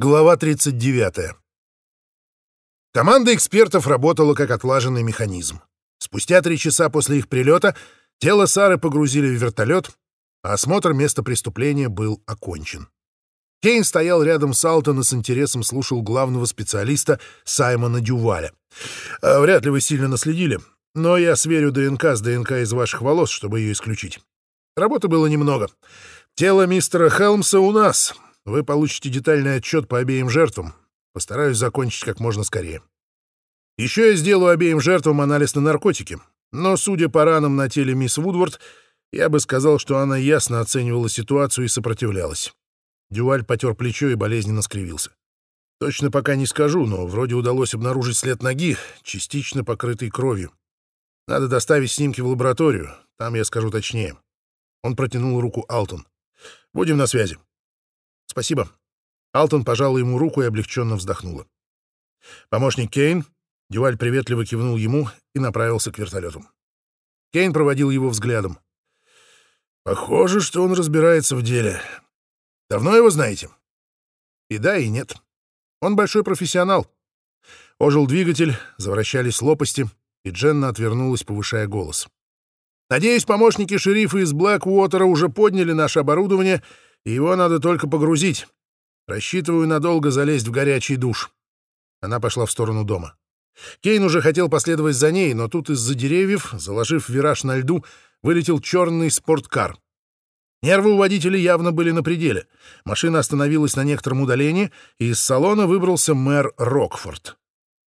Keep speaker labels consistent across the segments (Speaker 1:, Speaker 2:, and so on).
Speaker 1: Глава 39. Команда экспертов работала как отлаженный механизм. Спустя три часа после их прилета тело Сары погрузили в вертолет, а осмотр места преступления был окончен. Кейн стоял рядом с Алтон и с интересом слушал главного специалиста Саймона Дюваля. «А, «Вряд ли вы сильно наследили, но я сверю ДНК с ДНК из ваших волос, чтобы ее исключить. Работы было немного. Тело мистера Хелмса у нас. Вы получите детальный отчет по обеим жертвам. Постараюсь закончить как можно скорее. Еще я сделаю обеим жертвам анализ на наркотики. Но, судя по ранам на теле мисс Вудворд, я бы сказал, что она ясно оценивала ситуацию и сопротивлялась. Дюваль потер плечо и болезненно скривился. Точно пока не скажу, но вроде удалось обнаружить след ноги, частично покрытый кровью. Надо доставить снимки в лабораторию, там я скажу точнее. Он протянул руку Алтон. Будем на связи. Спасибо. Алтон пожал ему руку и облегченно вздохнула. Помощник Кейн, Дюваль приветливо кивнул ему и направился к вертолету. Кейн проводил его взглядом. Похоже, что он разбирается в деле. Давно его знаете? И да, и нет. Он большой профессионал. Ожил двигатель, завращались лопасти, и Дженна отвернулась, повышая голос. Надеюсь, помощники шерифа из Блэквотера уже подняли наше оборудование, и его надо только погрузить. Рассчитываю надолго залезть в горячий душ. Она пошла в сторону дома. Кейн уже хотел последовать за ней, но тут из-за деревьев, заложив вираж на льду, вылетел черный спорткар. Нервы у водителя явно были на пределе. Машина остановилась на некотором удалении, и из салона выбрался мэр Рокфорд.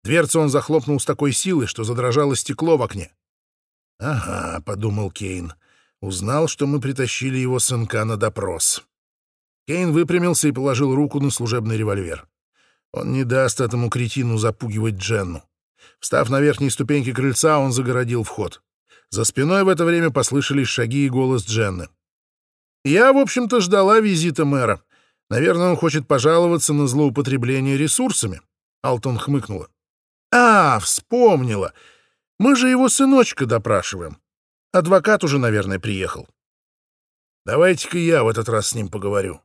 Speaker 1: Дверцу он захлопнул с такой силой, что задрожало стекло в окне. «Ага», — подумал Кейн, — узнал, что мы притащили его сынка на допрос. Кейн выпрямился и положил руку на служебный револьвер. Он не даст этому кретину запугивать Дженну. Встав на верхней ступеньке крыльца, он загородил вход. За спиной в это время послышались шаги и голос Дженны. Я, в общем-то, ждала визита мэра. Наверное, он хочет пожаловаться на злоупотребление ресурсами. Алтон хмыкнула. А, вспомнила. Мы же его сыночка допрашиваем. Адвокат уже, наверное, приехал. Давайте-ка я в этот раз с ним поговорю.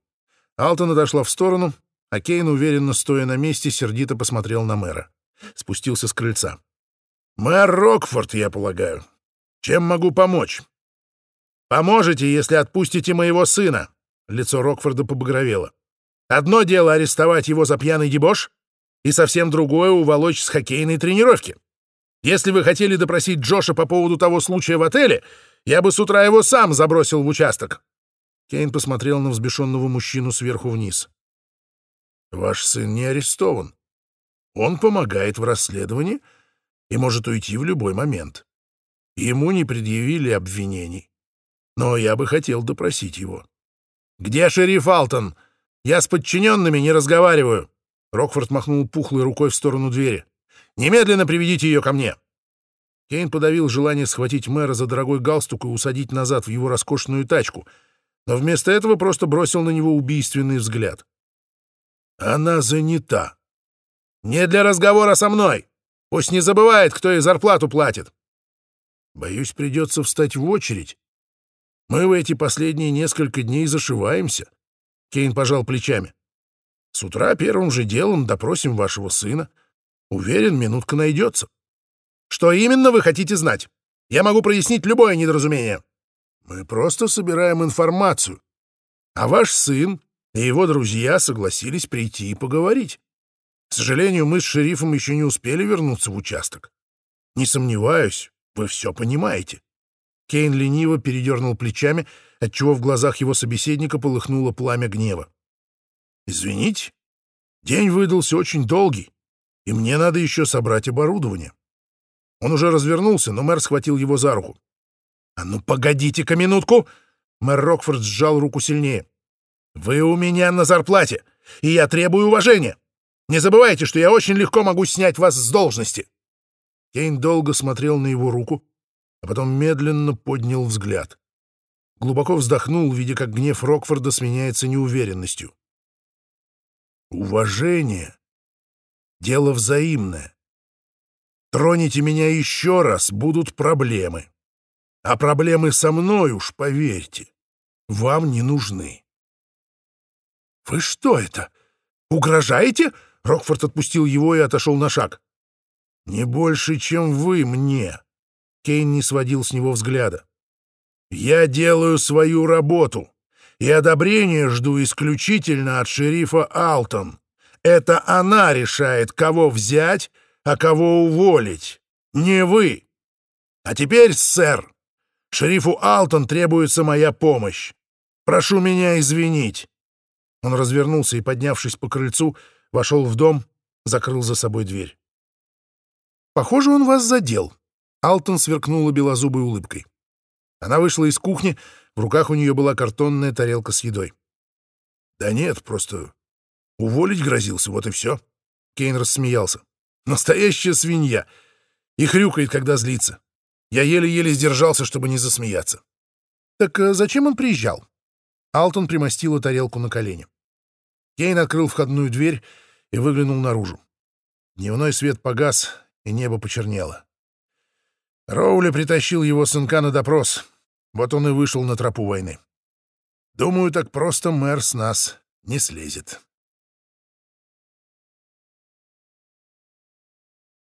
Speaker 1: Алтон отошла в сторону, а Кейн, уверенно стоя на месте, сердито посмотрел на мэра. Спустился с крыльца. «Мэр Рокфорд, я полагаю. Чем могу помочь?» «Поможете, если отпустите моего сына!» Лицо Рокфорда побагровело. «Одно дело арестовать его за пьяный дебош, и совсем другое — уволочь с хоккейной тренировки. Если вы хотели допросить Джоша по поводу того случая в отеле, я бы с утра его сам забросил в участок». Кейн посмотрел на взбешенного мужчину сверху вниз. «Ваш сын не арестован. Он помогает в расследовании и может уйти в любой момент. Ему не предъявили обвинений но я бы хотел допросить его. «Где шериф Алтон? Я с подчиненными не разговариваю!» Рокфорд махнул пухлой рукой в сторону двери. «Немедленно приведите ее ко мне!» Кейн подавил желание схватить мэра за дорогой галстук и усадить назад в его роскошную тачку, но вместо этого просто бросил на него убийственный взгляд. «Она занята!» «Не для разговора со мной! Пусть не забывает, кто ей зарплату платит!» «Боюсь, придется встать в очередь мы в эти последние несколько дней зашиваемся. Кейн пожал плечами. С утра первым же делом допросим вашего сына. Уверен, минутка найдется. Что именно вы хотите знать? Я могу прояснить любое недоразумение. Мы просто собираем информацию. А ваш сын и его друзья согласились прийти и поговорить. К сожалению, мы с шерифом еще не успели вернуться в участок. Не сомневаюсь, вы все понимаете. Кейн лениво передернул плечами, отчего в глазах его собеседника полыхнуло пламя гнева. «Извините, день выдался очень долгий, и мне надо еще собрать оборудование». Он уже развернулся, но мэр схватил его за руку. «А ну, погодите-ка минутку!» Мэр Рокфорд сжал руку сильнее. «Вы у меня на зарплате, и я требую уважения. Не забывайте, что я очень легко могу снять вас с должности». Кейн долго смотрел на его руку, а потом медленно поднял взгляд. Глубоко вздохнул, видя, как гнев Рокфорда сменяется неуверенностью. «Уважение — дело взаимное. Троните меня еще раз, будут проблемы. А проблемы со мной уж, поверьте, вам не нужны». «Вы что это? Угрожаете?» Рокфорд отпустил его и отошел на шаг. «Не больше, чем вы мне». Кейн не сводил с него взгляда. «Я делаю свою работу, и одобрение жду исключительно от шерифа Алтон. Это она решает, кого взять, а кого уволить. Не вы. А теперь, сэр, шерифу Алтон требуется моя помощь. Прошу меня извинить». Он развернулся и, поднявшись по крыльцу, вошел в дом, закрыл за собой дверь. «Похоже, он вас задел». Алтон сверкнула белозубой улыбкой. Она вышла из кухни, в руках у нее была картонная тарелка с едой. «Да нет, просто уволить грозился, вот и все». Кейн рассмеялся. «Настоящая свинья! И хрюкает, когда злится. Я еле-еле сдержался, чтобы не засмеяться». «Так э, зачем он приезжал?» Алтон примостила тарелку на колени. Кейн открыл входную дверь и выглянул наружу. Дневной свет погас, и небо почернело. Роули притащил его сынка на допрос. Вот он и вышел на тропу войны. Думаю, так просто мэр с нас не слезет.